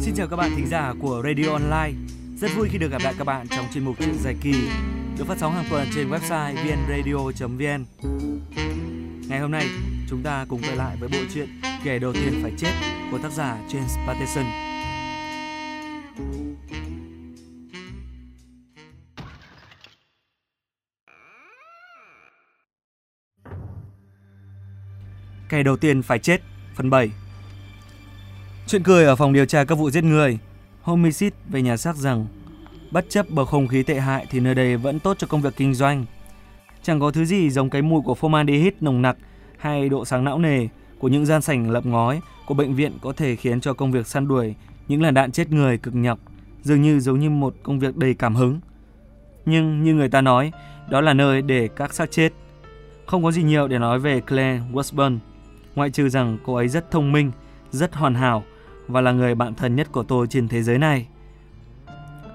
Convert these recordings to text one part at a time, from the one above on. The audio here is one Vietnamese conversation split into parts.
Xin chào các bạn thính giả của Radio Online. Rất vui khi được gặp lại các bạn trong chuyên mục chuyện dài kỳ được phát sóng hàng tuần trên website vnradio.vn. Ngày hôm nay, chúng ta cùng quay lại với bộ truyện Kẻ đầu tiên phải chết của tác giả James Patterson. Kẻ đầu tiên phải chết, phần 7 Chuyện cười ở phòng điều tra các vụ giết người. Homicide về nhà xác rằng Bất chấp bầu không khí tệ hại thì nơi đây vẫn tốt cho công việc kinh doanh. Chẳng có thứ gì giống cái mùi của formaldehyde nồng nặc hay độ sáng não nề của những gian sảnh lợp ngói của bệnh viện có thể khiến cho công việc săn đuổi những làn đạn chết người cực nhọc, dường như giống như một công việc đầy cảm hứng. Nhưng như người ta nói, đó là nơi để các xác chết. Không có gì nhiều để nói về Claire westburn ngoại trừ rằng cô ấy rất thông minh, rất hoàn hảo và là người bạn thân nhất của tôi trên thế giới này.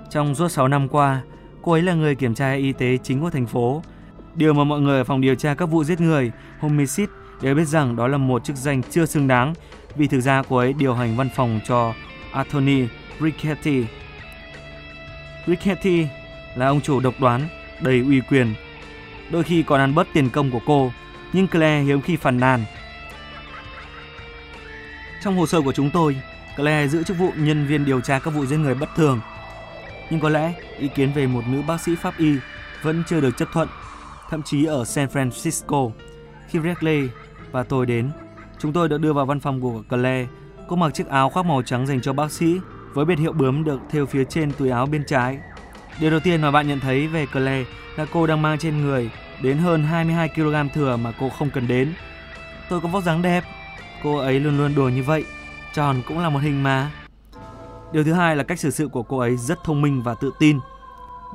Trong suốt 6 năm qua, cô ấy là người kiểm tra y tế chính của thành phố. Điều mà mọi người ở phòng điều tra các vụ giết người, homicide đều biết rằng đó là một chức danh chưa xứng đáng vì thực ra cô ấy điều hành văn phòng cho Anthony Ricchetti. Ricchetti là ông chủ độc đoán, đầy uy quyền. Đôi khi còn ăn bớt tiền công của cô, nhưng Claire hiếm khi phàn nàn. Trong hồ sơ của chúng tôi, Claire giữ chức vụ nhân viên điều tra các vụ giết người bất thường. Nhưng có lẽ ý kiến về một nữ bác sĩ pháp y vẫn chưa được chấp thuận. Thậm chí ở San Francisco, khi Reckley và tôi đến, chúng tôi được đưa vào văn phòng của Claire. Cô mặc chiếc áo khoác màu trắng dành cho bác sĩ với biệt hiệu bướm được thêu phía trên túi áo bên trái. Điều đầu tiên mà bạn nhận thấy về Claire là cô đang mang trên người đến hơn 22 kg thừa mà cô không cần đến. Tôi có vóc dáng đẹp, cô ấy luôn luôn đùa như vậy tròn cũng là một hình mà. Điều thứ hai là cách xử sự của cô ấy rất thông minh và tự tin.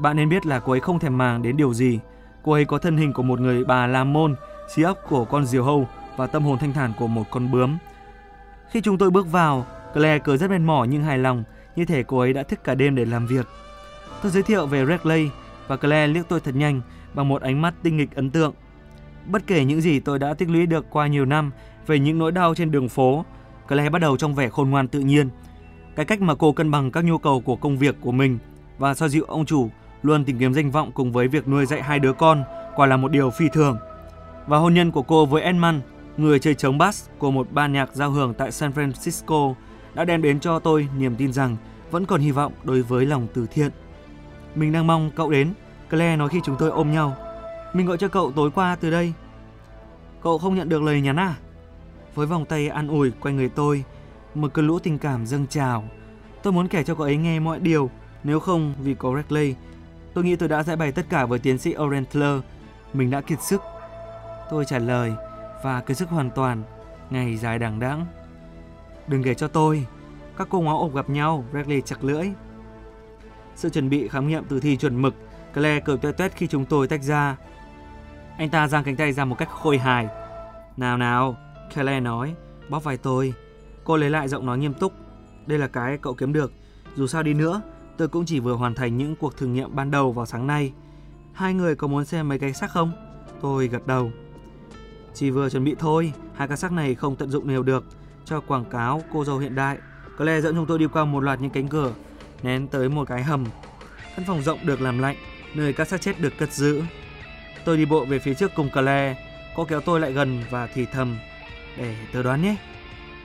Bạn nên biết là cô ấy không thèm màng đến điều gì. Cô ấy có thân hình của một người bà làm môn, trí óc của con diều hâu và tâm hồn thanh thản của một con bướm. Khi chúng tôi bước vào, Claire cười rất mệt mỏi nhưng hài lòng, như thể cô ấy đã thức cả đêm để làm việc. Tôi giới thiệu về Redley và Claire liếc tôi thật nhanh bằng một ánh mắt tinh nghịch ấn tượng. Bất kể những gì tôi đã tích lũy được qua nhiều năm về những nỗi đau trên đường phố, Claire bắt đầu trong vẻ khôn ngoan tự nhiên. Cái cách mà cô cân bằng các nhu cầu của công việc của mình và xoa dịu ông chủ luôn tìm kiếm danh vọng cùng với việc nuôi dạy hai đứa con quả là một điều phi thường. Và hôn nhân của cô với Edmund, người chơi trống bass của một ban nhạc giao hưởng tại San Francisco đã đem đến cho tôi niềm tin rằng vẫn còn hy vọng đối với lòng từ thiện. Mình đang mong cậu đến, Claire nói khi chúng tôi ôm nhau. Mình gọi cho cậu tối qua từ đây. Cậu không nhận được lời nhắn à? Với vòng tay an ủi quanh người tôi, một cơn lũ tình cảm dâng trào. Tôi muốn kể cho cô ấy nghe mọi điều, nếu không vì có Reckley, tôi nghĩ tôi đã giải bày tất cả với tiến sĩ Orentler. Mình đã kiệt sức. Tôi trả lời và kiệt sức hoàn toàn, ngày dài đằng đẵng. Đừng kể cho tôi, các cô ngó ộp gặp nhau, Reckley chặt lưỡi. Sự chuẩn bị khám nghiệm tử thi chuẩn mực, Claire cười tuét tuét khi chúng tôi tách ra. Anh ta giang cánh tay ra một cách khôi hài. Nào nào, Claire nói, bóp vai tôi. Cô lấy lại giọng nói nghiêm túc. Đây là cái cậu kiếm được. Dù sao đi nữa, tôi cũng chỉ vừa hoàn thành những cuộc thử nghiệm ban đầu vào sáng nay. Hai người có muốn xem mấy cái xác không? Tôi gật đầu. Chỉ vừa chuẩn bị thôi, hai cái xác này không tận dụng đều được cho quảng cáo cô dâu hiện đại. Claire dẫn chúng tôi đi qua một loạt những cánh cửa, nén tới một cái hầm. Căn phòng rộng được làm lạnh, nơi các xác chết được cất giữ. Tôi đi bộ về phía trước cùng Claire, cô kéo tôi lại gần và thì thầm để tớ đoán nhé.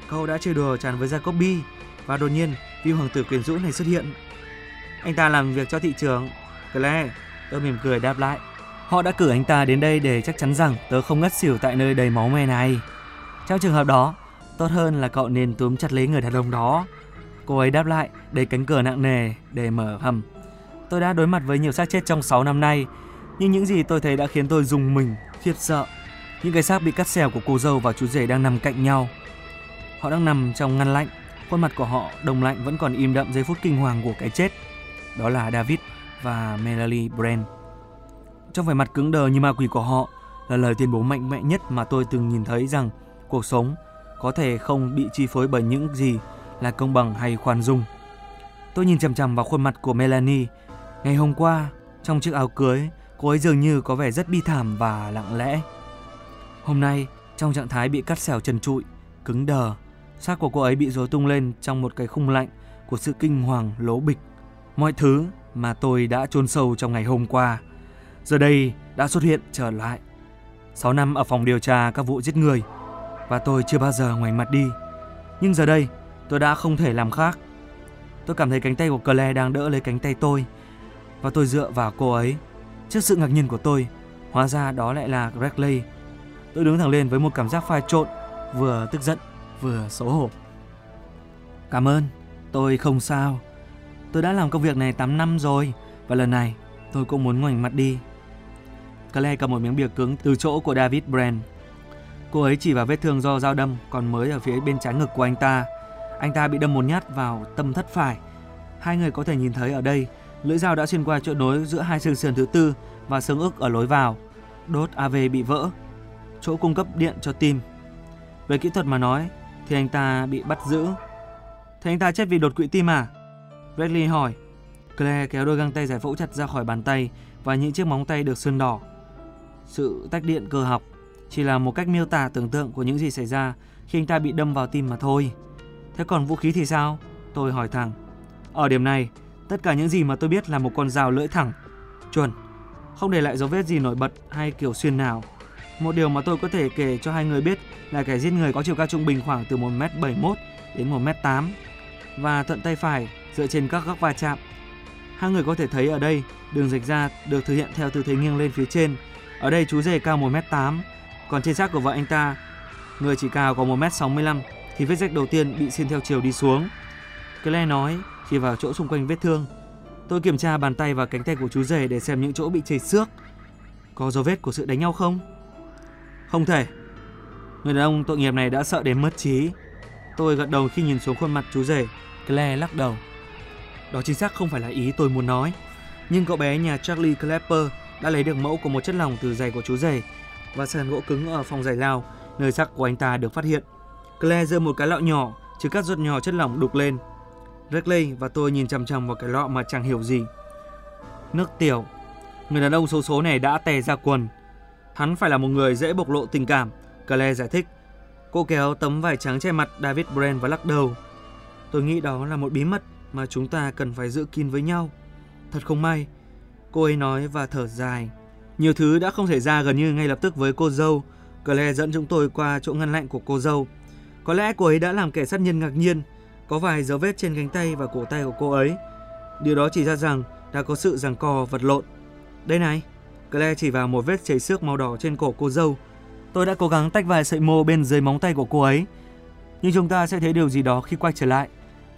Cậu đã chơi đùa tràn với Jacobi và đột nhiên vị hoàng tử quyến rũ này xuất hiện. Anh ta làm việc cho thị trường. Claire, tớ mỉm cười đáp lại. Họ đã cử anh ta đến đây để chắc chắn rằng tớ không ngất xỉu tại nơi đầy máu me này. Trong trường hợp đó, tốt hơn là cậu nên túm chặt lấy người đàn ông đó. Cô ấy đáp lại, đẩy cánh cửa nặng nề để mở hầm. Tôi đã đối mặt với nhiều xác chết trong 6 năm nay, nhưng những gì tôi thấy đã khiến tôi dùng mình, khiếp sợ. Những cái xác bị cắt xẻo của cô dâu và chú rể đang nằm cạnh nhau. Họ đang nằm trong ngăn lạnh, khuôn mặt của họ đông lạnh vẫn còn im đậm giây phút kinh hoàng của cái chết. Đó là David và Melanie Brand. Trong vẻ mặt cứng đờ như ma quỷ của họ là lời tuyên bố mạnh mẽ nhất mà tôi từng nhìn thấy rằng cuộc sống có thể không bị chi phối bởi những gì là công bằng hay khoan dung. Tôi nhìn chằm chằm vào khuôn mặt của Melanie. Ngày hôm qua, trong chiếc áo cưới, Cô ấy dường như có vẻ rất bi thảm và lặng lẽ. Hôm nay, trong trạng thái bị cắt xẻo trần trụi, cứng đờ, xác của cô ấy bị rối tung lên trong một cái khung lạnh của sự kinh hoàng lố bịch. Mọi thứ mà tôi đã chôn sâu trong ngày hôm qua, giờ đây đã xuất hiện trở lại. 6 năm ở phòng điều tra các vụ giết người và tôi chưa bao giờ ngoảnh mặt đi. Nhưng giờ đây, tôi đã không thể làm khác. Tôi cảm thấy cánh tay của Claire đang đỡ lấy cánh tay tôi và tôi dựa vào cô ấy. Trước sự ngạc nhiên của tôi, hóa ra đó lại là Gregley. Tôi đứng thẳng lên với một cảm giác pha trộn, vừa tức giận, vừa xấu hổ. Cảm ơn, tôi không sao. Tôi đã làm công việc này 8 năm rồi và lần này tôi cũng muốn ngoảnh mặt đi. Claire cầm một miếng bìa cứng từ chỗ của David Brand. Cô ấy chỉ vào vết thương do dao đâm còn mới ở phía bên trái ngực của anh ta. Anh ta bị đâm một nhát vào tâm thất phải. Hai người có thể nhìn thấy ở đây, lưỡi dao đã xuyên qua chỗ nối giữa hai xương sườn thứ tư và xương ức ở lối vào. Đốt AV bị vỡ, chỗ cung cấp điện cho tim. Về kỹ thuật mà nói thì anh ta bị bắt giữ. Thế anh ta chết vì đột quỵ tim à? Bradley hỏi. Claire kéo đôi găng tay giải phẫu chặt ra khỏi bàn tay và những chiếc móng tay được sơn đỏ. Sự tách điện cơ học chỉ là một cách miêu tả tưởng tượng của những gì xảy ra khi anh ta bị đâm vào tim mà thôi. Thế còn vũ khí thì sao? Tôi hỏi thẳng. Ở điểm này, tất cả những gì mà tôi biết là một con dao lưỡi thẳng. Chuẩn, không để lại dấu vết gì nổi bật hay kiểu xuyên nào. Một điều mà tôi có thể kể cho hai người biết là kẻ giết người có chiều cao trung bình khoảng từ 1m71 đến 1m8 và thuận tay phải dựa trên các góc va chạm. Hai người có thể thấy ở đây đường rạch ra được thực hiện theo tư thế nghiêng lên phía trên. Ở đây chú rể cao 1m8, còn trên xác của vợ anh ta, người chỉ cao có 1m65 thì vết rách đầu tiên bị xiên theo chiều đi xuống. Claire nói chỉ vào chỗ xung quanh vết thương. Tôi kiểm tra bàn tay và cánh tay của chú rể để xem những chỗ bị chảy xước. Có dấu vết của sự đánh nhau không? Không thể. Người đàn ông tội nghiệp này đã sợ đến mất trí. Tôi gật đầu khi nhìn xuống khuôn mặt chú rể. Claire lắc đầu. Đó chính xác không phải là ý tôi muốn nói. Nhưng cậu bé nhà Charlie Clapper đã lấy được mẫu của một chất lỏng từ giày của chú rể và sàn gỗ cứng ở phòng giày lao, nơi xác của anh ta được phát hiện. Claire giơ một cái lọ nhỏ, chứa các giọt nhỏ chất lỏng đục lên. Reckley và tôi nhìn chằm chằm vào cái lọ mà chẳng hiểu gì. Nước tiểu. Người đàn ông số số này đã tè ra quần. Hắn phải là một người dễ bộc lộ tình cảm, Claire giải thích. Cô kéo tấm vải trắng che mặt David Brand và lắc đầu. Tôi nghĩ đó là một bí mật mà chúng ta cần phải giữ kín với nhau. Thật không may, cô ấy nói và thở dài. Nhiều thứ đã không xảy ra gần như ngay lập tức với cô dâu. Claire dẫn chúng tôi qua chỗ ngăn lạnh của cô dâu. Có lẽ cô ấy đã làm kẻ sát nhân ngạc nhiên. Có vài dấu vết trên cánh tay và cổ tay của cô ấy. Điều đó chỉ ra rằng đã có sự giằng co vật lộn. Đây này, Claire chỉ vào một vết chảy xước màu đỏ trên cổ cô dâu. Tôi đã cố gắng tách vài sợi mô bên dưới móng tay của cô ấy. Nhưng chúng ta sẽ thấy điều gì đó khi quay trở lại.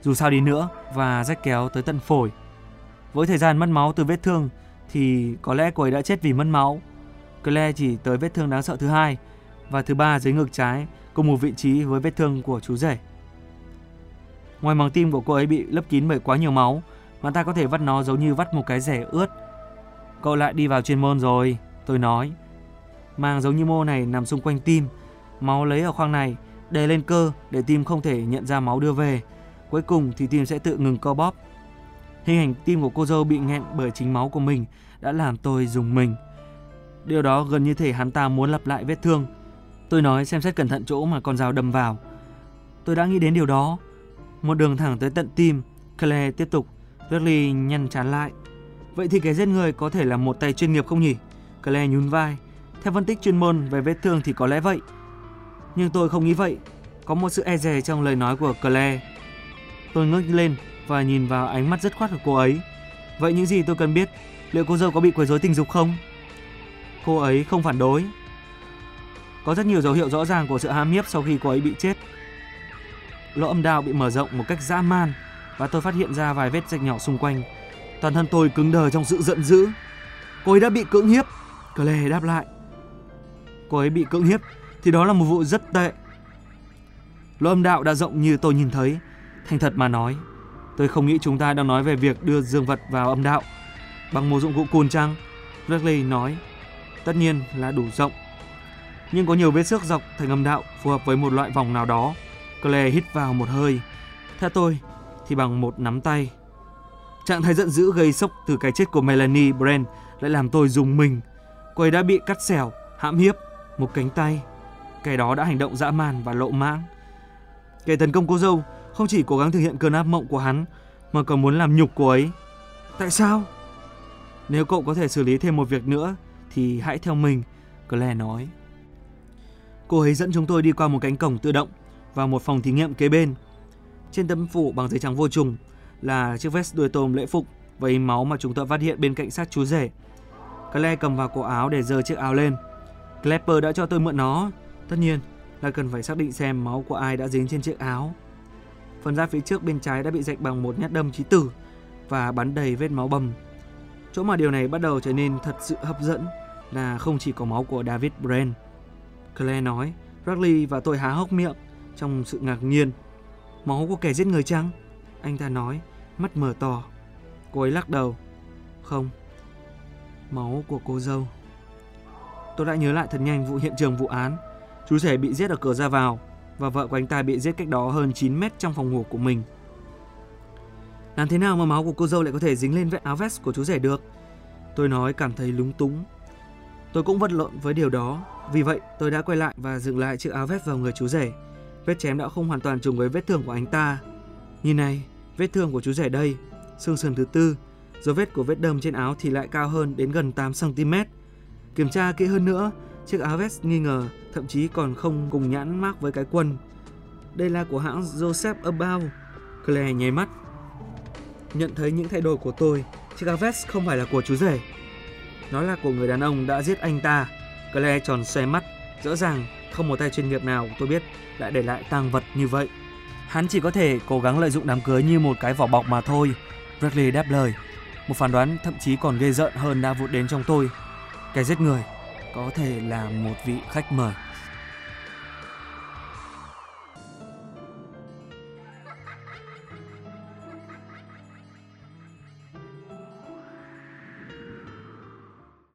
Dù sao đi nữa và rách kéo tới tận phổi. Với thời gian mất máu từ vết thương thì có lẽ cô ấy đã chết vì mất máu. Claire chỉ tới vết thương đáng sợ thứ hai và thứ ba dưới ngực trái cùng một vị trí với vết thương của chú rể. Ngoài màng tim của cô ấy bị lấp kín bởi quá nhiều máu, mà ta có thể vắt nó giống như vắt một cái rẻ ướt. Cậu lại đi vào chuyên môn rồi, tôi nói. Màng giống như mô này nằm xung quanh tim, máu lấy ở khoang này, đè lên cơ để tim không thể nhận ra máu đưa về. Cuối cùng thì tim sẽ tự ngừng co bóp. Hình ảnh tim của cô dâu bị nghẹn bởi chính máu của mình đã làm tôi dùng mình. Điều đó gần như thể hắn ta muốn lặp lại vết thương. Tôi nói xem xét cẩn thận chỗ mà con dao đâm vào. Tôi đã nghĩ đến điều đó. Một đường thẳng tới tận tim, Claire tiếp tục. Berkeley nhăn chán lại. Vậy thì kẻ giết người có thể là một tay chuyên nghiệp không nhỉ? Claire nhún vai. Theo phân tích chuyên môn về vết thương thì có lẽ vậy. Nhưng tôi không nghĩ vậy. Có một sự e dè trong lời nói của Claire. Tôi ngước lên và nhìn vào ánh mắt rất khoát của cô ấy. Vậy những gì tôi cần biết? Liệu cô dâu có bị quấy rối tình dục không? Cô ấy không phản đối. Có rất nhiều dấu hiệu rõ ràng của sự ham hiếp sau khi cô ấy bị chết. Lỗ âm đạo bị mở rộng một cách dã man và tôi phát hiện ra vài vết rạch nhỏ xung quanh. Toàn thân tôi cứng đờ trong sự giận dữ. Cô ấy đã bị cưỡng hiếp. Claire đáp lại. Cô ấy bị cưỡng hiếp thì đó là một vụ rất tệ. Lỗ âm đạo đã rộng như tôi nhìn thấy. Thành thật mà nói, tôi không nghĩ chúng ta đang nói về việc đưa dương vật vào âm đạo bằng một dụng cụ cùn trăng. Bradley nói. Tất nhiên là đủ rộng. Nhưng có nhiều vết xước dọc thành âm đạo phù hợp với một loại vòng nào đó. Claire hít vào một hơi. Theo tôi thì bằng một nắm tay. Trạng thái giận dữ gây sốc từ cái chết của Melanie Brand lại làm tôi dùng mình. Cô ấy đã bị cắt xẻo, hãm hiếp, một cánh tay. Kẻ đó đã hành động dã man và lộ mãng. Kẻ tấn công cô dâu không chỉ cố gắng thực hiện cơn ác mộng của hắn mà còn muốn làm nhục cô ấy. Tại sao? Nếu cậu có thể xử lý thêm một việc nữa thì hãy theo mình, Claire nói. Cô ấy dẫn chúng tôi đi qua một cánh cổng tự động vào một phòng thí nghiệm kế bên. Trên tấm phủ bằng giấy trắng vô trùng là chiếc vest đuôi tôm lễ phục và in máu mà chúng tôi phát hiện bên cạnh xác chú rể. Claire cầm vào cổ áo để giơ chiếc áo lên. Clapper đã cho tôi mượn nó. Tất nhiên là cần phải xác định xem máu của ai đã dính trên chiếc áo. Phần da phía trước bên trái đã bị rạch bằng một nhát đâm chí tử và bắn đầy vết máu bầm. Chỗ mà điều này bắt đầu trở nên thật sự hấp dẫn là không chỉ có máu của David Brand. Claire nói, Bradley và tôi há hốc miệng trong sự ngạc nhiên. Máu của kẻ giết người chăng? Anh ta nói, mắt mở to. Cô ấy lắc đầu. Không, máu của cô dâu. Tôi đã nhớ lại thật nhanh vụ hiện trường vụ án. Chú rể bị giết ở cửa ra vào và vợ của anh ta bị giết cách đó hơn 9 mét trong phòng ngủ của mình. Làm thế nào mà máu của cô dâu lại có thể dính lên vết áo vest của chú rể được? Tôi nói cảm thấy lúng túng. Tôi cũng vật lộn với điều đó, vì vậy tôi đã quay lại và dựng lại chiếc áo vest vào người chú rể. Vết chém đã không hoàn toàn trùng với vết thương của anh ta. Nhìn này, vết thương của chú rể đây, xương sườn thứ tư, dấu vết của vết đâm trên áo thì lại cao hơn đến gần 8 cm. Kiểm tra kỹ hơn nữa, chiếc áo vest nghi ngờ thậm chí còn không cùng nhãn mác với cái quần. Đây là của hãng Joseph About. Claire nháy mắt. Nhận thấy những thay đổi của tôi, chiếc áo vest không phải là của chú rể. Nó là của người đàn ông đã giết anh ta. Claire tròn xoe mắt, rõ ràng không một tay chuyên nghiệp nào tôi biết lại để lại tang vật như vậy. Hắn chỉ có thể cố gắng lợi dụng đám cưới như một cái vỏ bọc mà thôi. Bradley đáp lời. Một phán đoán thậm chí còn ghê rợn hơn đã vụt đến trong tôi. Cái giết người có thể là một vị khách mời.